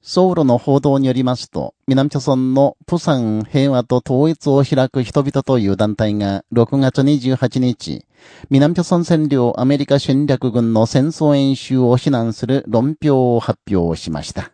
ソウルの報道によりますと、南朝村のプサン平和と統一を開く人々という団体が6月28日、南朝村占領アメリカ侵略軍の戦争演習を非難する論評を発表しました。